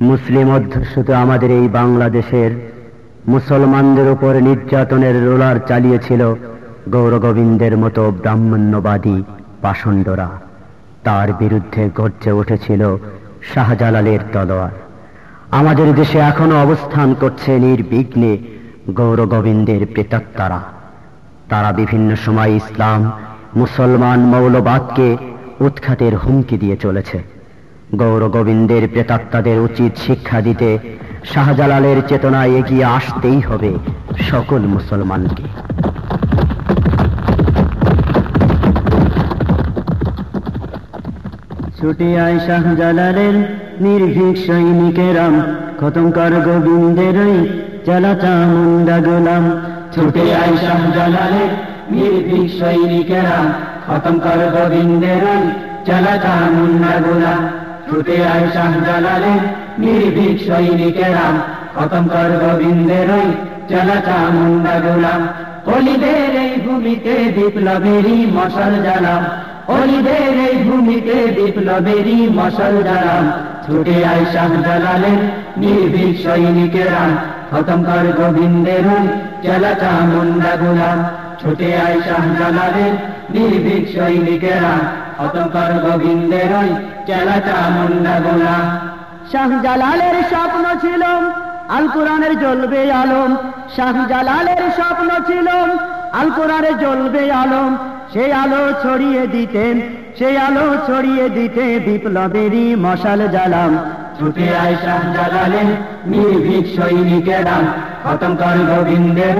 মুসলিম অধ্যুষিত আমাদের এই বাংলাদেশের মুসলমানদের উপর নির্যাতনের রোলার চালিয়েছিল গৌরগোবিন্দের মতো ব্রাহ্মণ্যবাদী পাষণ্ডরা তার বিরুদ্ধে গর্জে উঠেছিল শাহজালালের তলোয়ার। আমাদের দেশে এখনও অবস্থান করছে নির্বিঘ্নে গৌরগোবিন্দের প্রেতাত্মারা। তারা বিভিন্ন সময় ইসলাম, মুসলমান মৌলবাদকে উৎখাতের হুমকি দিয়ে চলেছে। গৌর গোবিন্দের প্রেতাত্মাদের উচিত শিক্ষা দিতে শাহজালালের চেতনায় এগিয়ে আসতেই হবে সকল মুসলমানকে। ছুটি শাহজালালের নির্ভীক সৈনিকেরাম, খতম কর গোবিন্দের চালাচা মুন্ডা গোলাম। ছুটে আয় শাহজালালের নির্ভীক সৈনিকেরাম, খতম কর গোবিন্দের চালাচা মুন্ডা গোলাম। ছুটে আয় শাহজালালের নির্ভীক সৈনিকেরাম খতম কর গোবিন্দের চালাচা মুন্ডা গোলাম। অলিদের এই ভূমিতে বিপ্লবেরই মশাল জ্বালাম অলিদের এই ভূমিতে বিপ্লবেরই মশাল জ্বালাম ছুটে আয় শাহজালালের নির্ভীক সৈনিকেরা খতম কর গোবিন্দের চালাচা মুন্ডা গোলাম। ছুটে আয় শাহজালালের নির্ভীক সৈনিকেরা কর গোবিন্দের চালাচা মুন্ডা গোলাম শাহজালালের স্বপ্ন ছিল আল কোরআনের জ্বলবে আলম। শাহজালালের স্বপ্ন ছিল আল কোরআনের জ্বলবে আলম। সেই আলো ছড়িয়ে দিতেন সেই আলো ছড়িয়ে দিতে বিপ্লবেরই মশাল জ্বালাম ছুটে আয় শাহজালালেন নির্ভীক সৈনিকেরা। খতম কর গোবিন্দের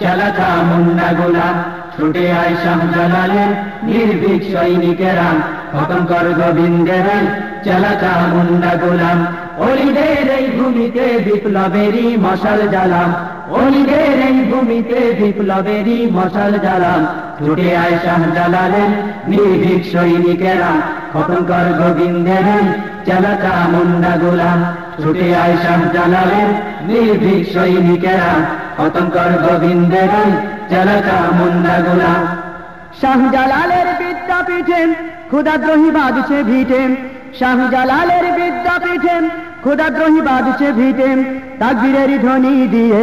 চালাচা মুন্ডা গোলাম ছুটে আয় শাহজালালেন নির্ভীক সৈনিকেরা। খতম কর গোবিন্দের চালাচা মুন্ডা গোলাম। অলিদের এই ভূমিতে বিপ্লবেরই মশাল জ্বালাম অলিদের এই ভূমিতে বিপ্লবেরই মশাল জ্বালাম ছুটে আয় শাহজালালেন নির্ভীক সৈনিকেরা। খতম কর গোবিন্দের চালাচা মুন্ডা গোলাম। ছুটে আয় শাহজালালেন নির্ভীক সৈনিকেরা। খতম গোবিন্দের চালাচা মুন্ডা গোলাম শাহজালালের বিদ্যাপীঠে ক্ষুদাদ্রোহী বাজছে ভিটে শাহজালালের বিদ্যাপীঠে ক্ষুদাদ্রোহী বাজছে ভিটে তাকবীরের ধ্বনি দিয়ে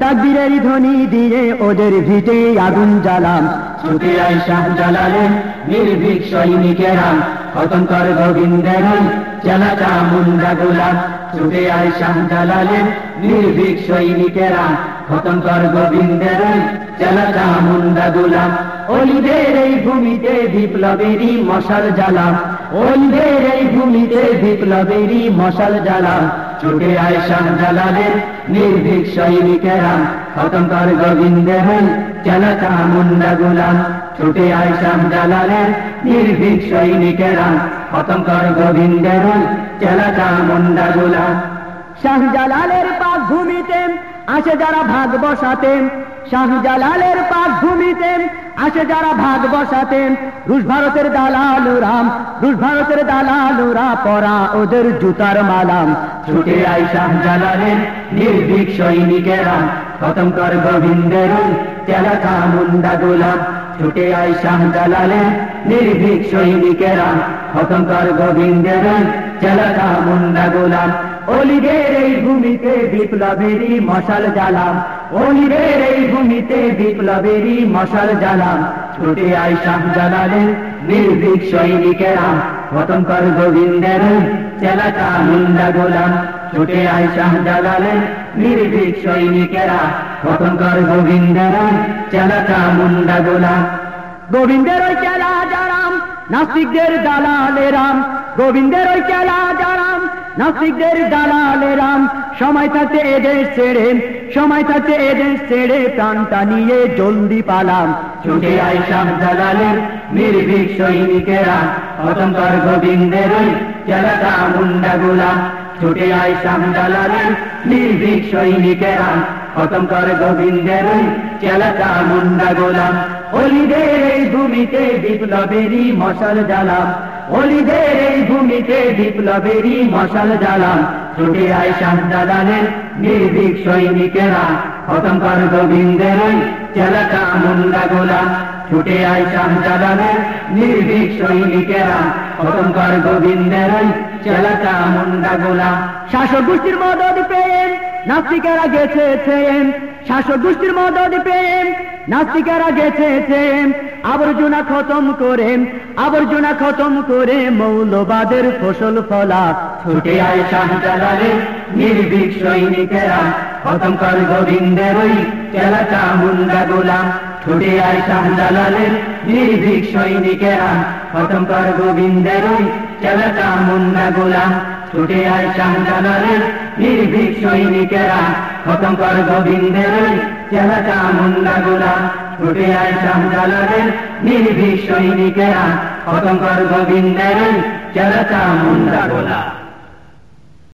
তাকবীরের ধ্বনি দিয়ে ওদের ভিটে আগুন জ্বালাম। ছুটে আয় শাহজালালের নির্ভীক সৈনিকেরা। কর গোবিন্দের চালাচা মুন্ডা গোলাম ছুটে আয় শাহজালালের নির্ভীক সৈনিকেরা। অতন্তর গোবিন্দের চালাচা মুন্ডা গোলাম অলিদের এই ভূমিতে বিপ্লবেরই মশাল জ্বালাম অলিদের এই ভূমিতে বিপ্লবেরই মশাল জ্বালাম ছুটে আয় শাহজালালের নির্ভীক সৈনিকেরা। খতম কর গোবিন্দের চালাচা মুন্ডা গোলাম? ছুটে আয় শাহজালালের নির্ভীক সৈনিকেরা। খতম কর গোবিন্দের চালাচা মুন্ডা গোলাম? শাহজালালের পাক ভূমিতে আসে যারা ভাগ বসাতেন, শাহজালালের পাক ভূমিতে আসে যারা ভাগ বসাতেন, রুশ ভারতের দালালুরাম, রুশ ভারতের দালালুরা পরা ওদের জুতার মালাম। ছুটে আই শাহজালালের নির্ভীক সৈনিকেরা, খতম কর গোবিন্দের চালাকা মুন্ডা গোলাম। ছুটে আই শাহজালালের নির্ভীক সৈনিকেরা, খতম কর গোবিন্দের চালাকা মুন্ডা গোলাম। অলিদের এই ভূমিতে বিপ্লবেরই মশাল জ্বালাম অলিদের এই ভূমিতে বিপ্লবেরই মশাল জ্বালাম ছুটে নির্ভীক সৈনিকেরা। কর গোবিন্দের চেলাটা মুন্ডা গোলাম। ছুটে আয় শাহজালালের নির্ভীক সৈনিকেরা। খতম কর গোবিন্দের চেলাটা মুন্ডা গোলাম। গোবিন্দের ওই চেলা নাস্তিকদের গোবিন্দের ওই চেলা নাস্তিকদের দালালেরাম সময় থাকতে এদের ছেড়ে, সময় থাকতে এদের ছেড়ে প্রাণটা নিয়ে জলদি পালাম। ছুটে আয় শাহজালালের নির্ভীক সৈনিকেরা কর গোবিন্দের ওই চেলাটা মুন্ডা গোলাম ছুটে আয় শাহজালালের নির্ভীক সৈনিকেরা কর গোবিন্দের ওই চেলাটা মুন্ডা গোলাম অলিদের এই ভূমিতে বিপ্লবেরই মশাল জ্বালাম অলিদের এই ভূমিতে বিপ্লবেরই মশাল ছুটে আয় নির্ভীক সৈনিকেরা। গোবিন্দের চেলাটা মুন্ডা গোলাম ছুটে আয় নির্ভীক সৈনিকেরা। গোবিন্দের চেলাটা মুন্ডা গোলাম শাসক গোষ্ঠীর মদত প্রেম নাস্তিকেরা গেছে শাসক গোষ্ঠীর মদত প্রেম নাস্তিকেরা গেছে আবর্জনা খতম করে আবর্জনা খতম করে মৌলবাদের ফসল ফলা। ছুটে আয় শাহজালালে নির্ভীক সৈনিকেরা, খতম কর গোবিন্দের ওই চেলাটা মুন্ডা গোলাম ছুটে আয় শাহজালালের নির্ভীক সৈনিকেরা, খতম কর গোবিন্দের ওই চেলাটা মুন্ডা গোলাম ছুটে আয় শাহজালালের নির্ভীক সৈনিকেরা, খতম কর গোবিন্দের ওই চেলাটা মুন্ডা গোলাম ছুটে নির্ভীক সৈনিকেরা। খতম কর গোবিন্দের চলতা মুন্দা গোলাম